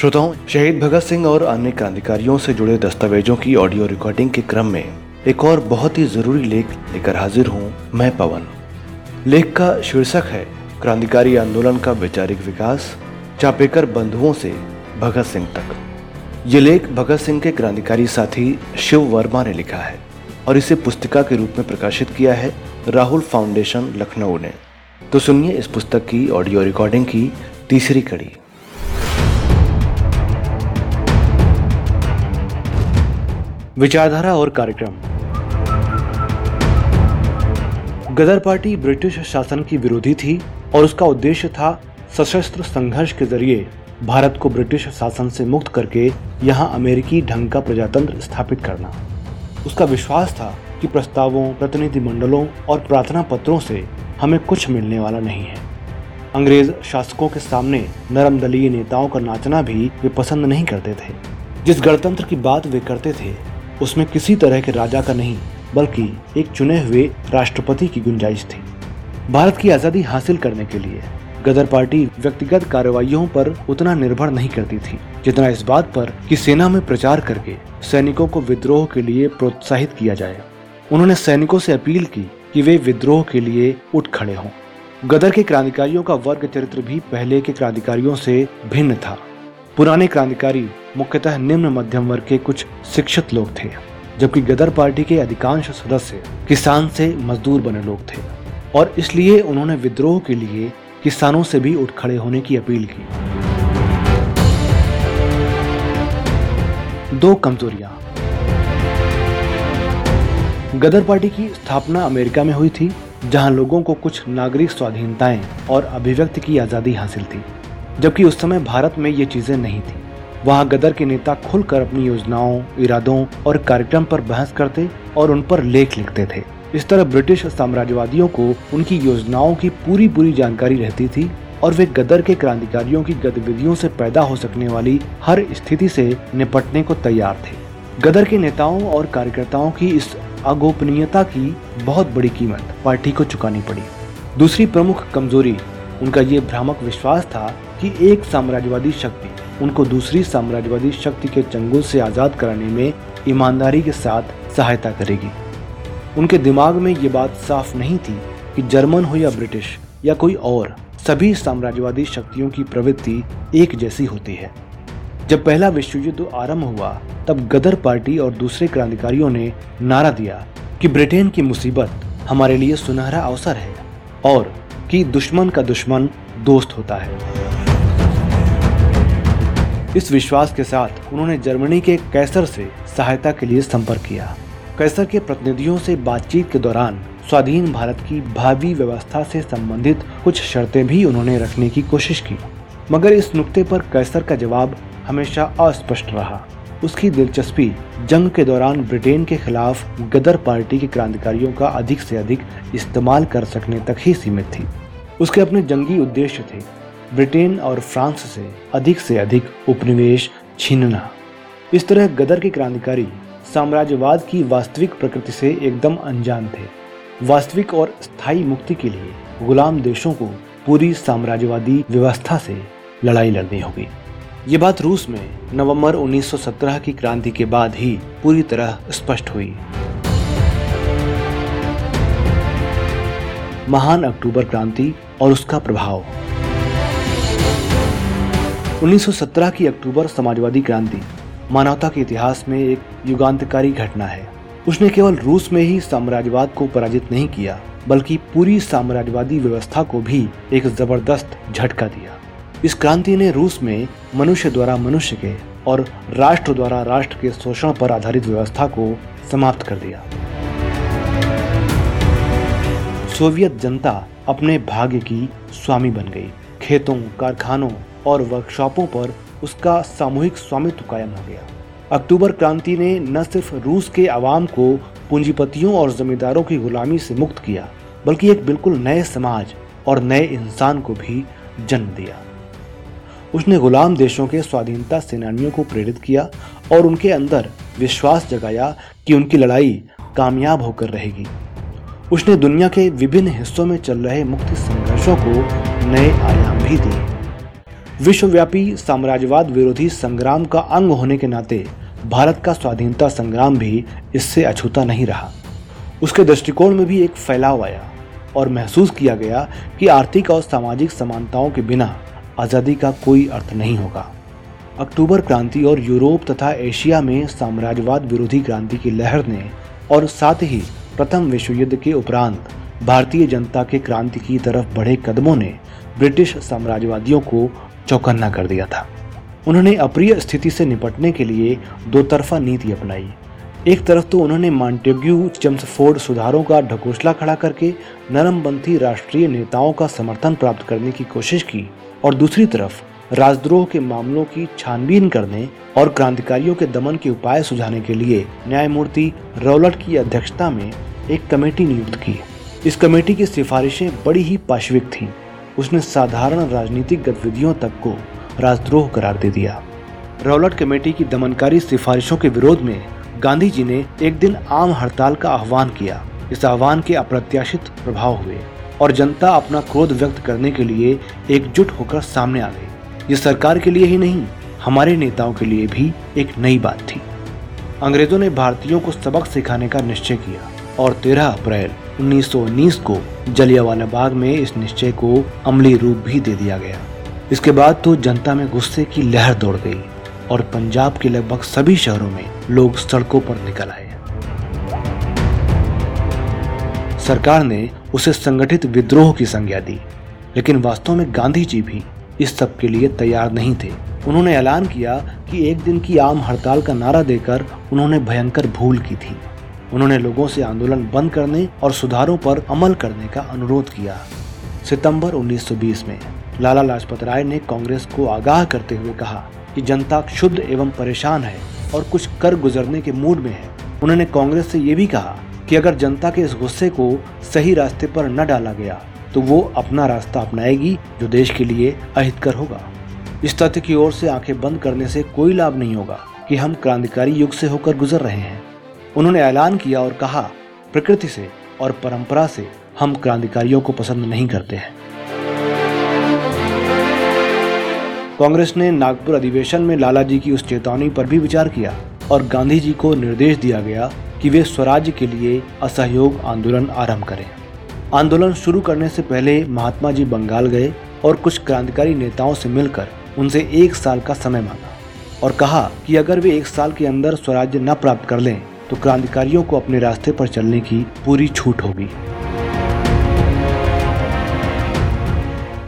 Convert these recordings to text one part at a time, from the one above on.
श्रोताओं, शहीद भगत सिंह और अन्य क्रांतिकारियों से जुड़े दस्तावेजों की ऑडियो रिकॉर्डिंग के क्रम में एक और बहुत ही ज़रूरी लेख लेकर हाजिर हूँ मैं पवन। लेख का शीर्षक है, क्रांतिकारी आंदोलन का वैचारिक विकास, चापेकर बंधुओं से भगत सिंह तक। ये लेख भगत सिंह के क्रांतिकारी साथी शिव वर्मा ने लिखा है और इसे पुस्तिका के रूप में प्रकाशित किया है राहुल फाउंडेशन लखनऊ ने। तो सुनिए इस पुस्तक की ऑडियो रिकॉर्डिंग की तीसरी कड़ी। विचारधारा और कार्यक्रम। गदर पार्टी ब्रिटिश शासन की विरोधी थी और उसका उद्देश्य था सशस्त्र संघर्ष के ज़रिए भारत को ब्रिटिश शासन से मुक्त करके यहाँ अमेरिकी ढंग का प्रजातंत्र स्थापित करना। उसका विश्वास था कि प्रस्तावों प्रतिनिधि मंडलों और प्रार्थना पत्रों से हमें कुछ मिलने वाला नहीं है। अंग्रेज़ शासकों के सामने नरम दलीय नेताओं का नाचना भी वे पसंद नहीं करते थे। जिस गणतंत्र की बात वे करते थे उसमें किसी तरह के राजा का नहीं, बल्कि एक चुने हुए राष्ट्रपति की गुंजाइश थी। भारत की आज़ादी हासिल करने के लिए गदर पार्टी व्यक्तिगत कार्रवाइयों पर उतना निर्भर नहीं करती थी, जितना इस बात पर कि सेना में प्रचार करके सैनिकों को विद्रोह के लिए प्रोत्साहित किया जाए। उन्होंने सैनिकों से अपील की कि वे विद्रोह के लिए उठ खड़े हों। गदर के क्रांतिकारियों का वर्ग चरित्र भी पहले के क्रांतिकारियों से भिन्न था। पुराने क्रांतिकारी मुख्यतः निम्न मध्यम वर्ग के कुछ शिक्षित लोग थे, जबकि गदर पार्टी के अधिकांश सदस्य किसान से मजदूर बने लोग थे, और इसलिए उन्होंने विद्रोह के लिए किसानों से भी उठ खड़े होने की अपील की। दो कमजोरियाँ। गदर पार्टी की स्थापना अमेरिका में हुई थी, जहाँ लोगों को कुछ नागरिक स्वाधीनताएँ और अभिव्यक्ति की आज़ादी हासिल थी, जबकि उस समय भारत में ये चीज़ें नहीं थी। वहाँ गदर के नेता खुलकर अपनी योजनाओं, इरादों और कार्यक्रम पर बहस करते और उन पर लेख लिखते थे। इस तरह ब्रिटिश साम्राज्यवादियों को उनकी योजनाओं की पूरी पूरी जानकारी रहती थी और वे गदर के क्रांतिकारियों की गतिविधियों से पैदा हो सकने वाली हर स्थिति से निपटने को तैयार थे। गदर के नेताओं और कार्यकर्ताओं की इस अगोपनीयता की बहुत बड़ी कीमत पार्टी को चुकानी पड़ी। दूसरी प्रमुख कमज़ोरी, उनका ये भ्रामक विश्वास था कि एक साम्राज्यवादी शक्ति उनको दूसरी साम्राज्यवादी शक्ति के चंगुल से आज़ाद कराने में ईमानदारी के साथ सहायता करेगी। उनके दिमाग में ये बात साफ़ नहीं थी कि जर्मन हो या ब्रिटिश या कोई और, सभी साम्राज्यवादी शक्तियों की प्रवृत्ति एक जैसी होती है। जब पहला विश्व युद्ध आरंभ हुआ, तब गदर पार्टी और दूसरे क्रांतिकारियों ने नारा दिया कि ब्रिटेन की मुसीबत हमारे लिए सुनहरा अवसर है और कि दुश्मन का दुश्मन दोस्त होता है। इस विश्वास के साथ उन्होंने जर्मनी के कैसर से सहायता के लिए संपर्क किया। कैसर के प्रतिनिधियों से बातचीत के दौरान स्वाधीन भारत की भावी व्यवस्था से संबंधित कुछ शर्तें भी उन्होंने रखने की कोशिश की। मगर इस नुक्ते पर कैसर का जवाब हमेशा अस्पष्ट रहा। उसकी दिलचस्पी जंग के दौरान ब्रिटेन के खिलाफ गदर पार्टी के क्रांतिकारियों का अधिक से अधिक इस्तेमाल कर सकने तक ही सीमित थी। उसके अपने जंगी उद्देश्य थे। ब्रिटेन और फ्रांस से अधिक से अधिक उपनिवेश छीनना। इस तरह गदर के क्रांतिकारी साम्राज्यवाद की वास्तविक प्रकृति से एकदम अनजान थे। वास्तविक और स्थायी मुक्ति के लिए गुलाम देशों को पूरी साम्राज्यवादी व्यवस्था से लड़ाई लड़नी होगी। ये बात रूस में नवंबर 1917 की क्रांति के बाद ही पूरी तरह स्पष्ट हुई। महान अक्टूबर क्रांति और उसका प्रभाव। 1917 की अक्टूबर समाजवादी क्रांति, मानवता के इतिहास में एक युगांतकारी घटना है। उसने केवल रूस में ही साम्राज्यवाद को पराजित नहीं किया, बल्कि पूरी साम्राज्यवादी व्यवस्था को भी एक ज़बरदस्त झटका दिया। इस क्रांति ने रूस में मनुष्य द्वारा मनुष्य के और राष्ट्र द्वारा राष्ट्र के शोषण पर आधारित व्यवस्था को समाप्त कर दिया। सोवियत जनता अपने भाग्य की स्वामी बन गई। खेतों, कारखानों और वर्कशॉपों पर उसका सामूहिक स्वामित्व कायम हो गया। अक्टूबर क्रांति ने न सिर्फ़ रूस के आवाम को पूंजीपतियों और जमींदारों की गुलामी से मुक्त किया, बल्कि एक बिल्कुल नए समाज और नए इंसान को भी जन्म दिया। उसने गुलाम देशों के स्वाधीनता सेनानियों को प्रेरित किया और उनके अंदर विश्वास जगाया कि उनकी लड़ाई कामयाब होकर रहेगी। उसने दुनिया के विभिन्न हिस्सों में चल रहे मुक्ति संघर्षों को नए आयाम भी दिए। विश्वव्यापी साम्राज्यवाद विरोधी संग्राम का अंग होने के नाते भारत का स्वाधीनता संग्राम भी इससे अछूता नहीं रहा। उसके दृष्टिकोण में भी एक फैलाव आया और महसूस किया गया कि आर्थिक और सामाजिक समानताओं के बिना आज़ादी का कोई अर्थ नहीं होगा। अक्टूबर क्रांति और यूरोप तथा एशिया में साम्राज्यवाद विरोधी क्रांति की लहर ने और साथ ही प्रथम विश्व युद्ध के उपरांत भारतीय जनता के क्रांति की तरफ़ बढ़े कदमों ने ब्रिटिश साम्राज्यवादियों को चौकन्ना कर दिया था। उन्होंने अप्रिय स्थिति से निपटने के लिए दो तरफा नीति अपनाई। एक तरफ़ तो उन्होंने मांटेग्यू, चम्सफोर्ड सुधारों का ढकोसला खड़ा करके नरमपंथी राष्ट्रीय नेताओं का समर्थन प्राप्त करने की कोशिश की और दूसरी तरफ़ राजद्रोह के मामलों की छानबीन करने और क्रांतिकारियों के दमन के उपाय सुझाने के लिए न्यायमूर्ति रौलट की अध्यक्षता में एक कमेटी नियुक्त की। इस कमेटी की सिफारिशें बड़ी ही पाशविक थीं। उसने साधारण राजनीतिक गतिविधियों तक को राजद्रोह करार दे दिया। रौलट कमेटी की दमनकारी सिफारिशों के विरोध में गांधी जी ने एक दिन आम हड़ताल का आह्वान किया। इस आह्वान के अप्रत्याशित प्रभाव हुए और जनता अपना क्रोध व्यक्त करने के लिए एकजुट होकर सामने आ गई। ये सरकार के लिए ही नहीं, हमारे नेताओं के लिए भी एक नई बात थी। अंग्रेज़ों ने भारतीयों को सबक सिखाने का निश्चय किया और 13 अप्रैल 1919 को जलियावाला बाग में इस निश्चय को अमली रूप भी दे दिया गया। इसके बाद तो जनता में गुस्से की लहर दौड़ गई और पंजाब के लगभग सभी शहरों में लोग सड़कों पर निकल आए। सरकार ने उसे संगठित विद्रोह की संज्ञा दी, लेकिन वास्तव में गांधी जी भी इस सब के लिए तैयार नहीं थे। उन्होंने ऐलान किया कि एक दिन की आम हड़ताल का नारा देकर उन्होंने भयंकर भूल की थी। उन्होंने लोगों से आंदोलन बंद करने और सुधारों पर अमल करने का अनुरोध किया। सितंबर 1920 में लाला लाजपत राय ने कांग्रेस को आगाह करते हुए कहा कि जनता क्षुद्ध एवं परेशान है और कुछ कर गुजरने के मूड में है। उन्होंने कांग्रेस से ये भी कहा कि अगर जनता के इस गुस्से को सही रास्ते पर न डाला गया तो वो अपना रास्ता अपनाएगी जो देश के लिए अहितकर होगा। इस तथ्य की ओर से आँखें बंद करने से कोई लाभ नहीं होगा कि हम क्रांतिकारी युग से होकर गुजर रहे हैं। उन्होंने ऐलान किया और कहा, प्रकृति से और परंपरा से हम क्रांतिकारियों को पसंद नहीं करते हैं। कांग्रेस ने नागपुर अधिवेशन में लाला जी की उस चेतावनी पर भी विचार किया और गांधी जी को निर्देश दिया गया कि वे स्वराज्य के लिए असहयोग आंदोलन आरंभ करें। आंदोलन शुरू करने से पहले महात्मा जी बंगाल गए और कुछ क्रांतिकारी नेताओं से मिलकर उनसे एक साल का समय मांगा और कहा कि अगर वे एक साल के अंदर स्वराज्य न प्राप्त कर लें तो क्रांतिकारियों को अपने रास्ते पर चलने की पूरी छूट होगी।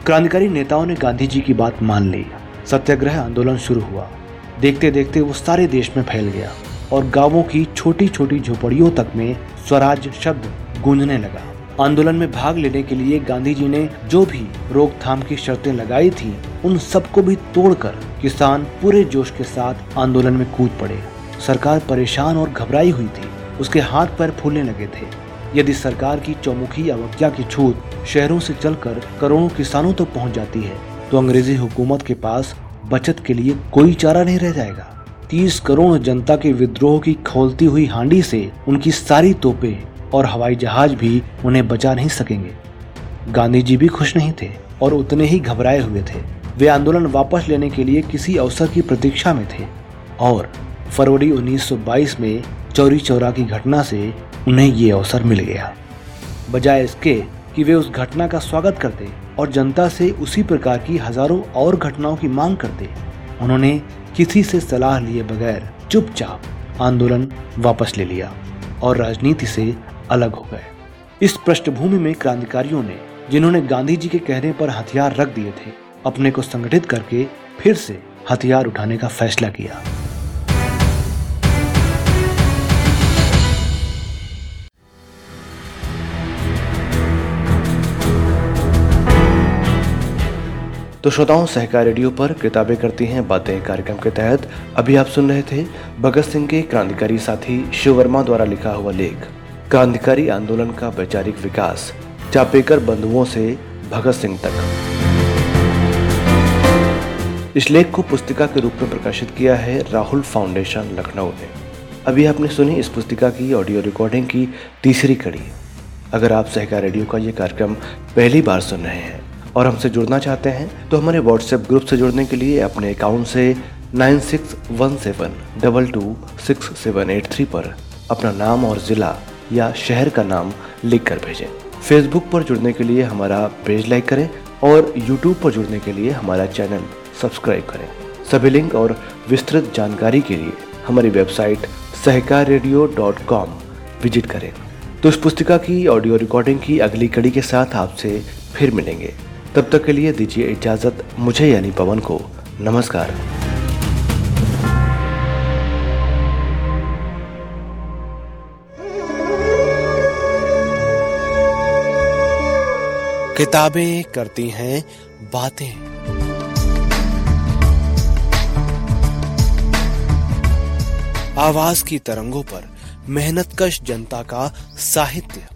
क्रांतिकारी नेताओं ने गांधी जी की बात मान ली। सत्याग्रह आंदोलन शुरू हुआ। देखते देखते वो सारे देश में फैल गया और गाँवों की छोटी छोटी झोपड़ियों तक में स्वराज शब्द गूंजने लगा। आंदोलन में भाग लेने के लिए गांधी जी ने जो भी रोकथाम की शर्तें लगाई थी, उन सबको भी तोड़कर किसान पूरे जोश के साथ आंदोलन में कूद पड़े। सरकार परेशान और घबराई हुई थी। उसके हाथ पैर फूलने लगे थे। यदि सरकार की चौमुखी अवज्ञा की छूत शहरों से चलकर करोड़ों किसानों तक तो पहुँच जाती है तो अंग्रेज़ी हुकूमत के पास बचत के लिए कोई चारा नहीं रह जाएगा। तीस करोड़ जनता के विद्रोह की खोलती हुई हांडी से उनकी सारी तोपे और हवाई जहाज़ भी उन्हें बचा नहीं सकेंगे। गांधी जी भी खुश नहीं थे और उतने ही घबराए हुए थे। वे आंदोलन वापस लेने के लिए किसी अवसर की प्रतीक्षा में थे। और फरवरी 1922 में चौरी चौरा की घटना से उन्हें ये अवसर मिल गया। बजाय इसके कि वे उस घटना का स्वागत करते और जनता से उसी प्रकार की हज़ारों और घटनाओं की मांग करते, उन्होंने किसी से सलाह लिए बगैर चुपचाप आंदोलन वापस ले लिया और राजनीति से अलग हो गए। इस पृष्ठभूमि में क्रांतिकारियों ने, जिन्होंने गांधी जी के कहने पर हथियार रख दिए थे, अपने को संगठित करके फिर से हथियार उठाने का फैसला किया। तो श्रोताओं, सहकार रेडियो पर किताबें करती हैं बातें कार्यक्रम के तहत। अभी आप सुन रहे थे भगत सिंह के क्रांतिकारी साथी शिव वर्मा द्वारा लिखा हुआ लेख, क्रांतिकारी आंदोलन का वैचारिक विकास, चापेकर बंधुओं से भगत सिंह तक। इस लेख को पुस्तिका के रूप में प्रकाशित किया है राहुल फाउंडेशन, लखनऊ ने। अभी आपने सुनी इस पुस्तिका की ऑडियो रिकॉर्डिंग की तीसरी कड़ी। अगर आप सहकार रेडियो का ये कार्यक्रम पहली बार सुन रहे हैं और हमसे जुड़ना चाहते हैं तो हमारे व्हाट्सएप ग्रुप से जुड़ने के लिए अपने अकाउंट से nine six one seven double two six seven eight three पर अपना नाम और ज़िला या शहर का नाम लिख कर भेजें। फेसबुक पर जुड़ने के लिए हमारा पेज लाइक करें और यूट्यूब पर जुड़ने के लिए हमारा चैनल सब्सक्राइब करें। सभी लिंक और विस्तृत जानकारी के लिए हमारी website Sahakar radio dot com visit करें। तो इस पुस्तिका की ऑडियो रिकॉर्डिंग की अगली कड़ी के साथ आपसे फिर मिलेंगे। तब तक के लिए दीजिए इजाज़त मुझे यानी पवन को। नमस्कार। किताबें करती हैं, बातें। आवाज़ की तरंगों पर मेहनतकश जनता का साहित्य।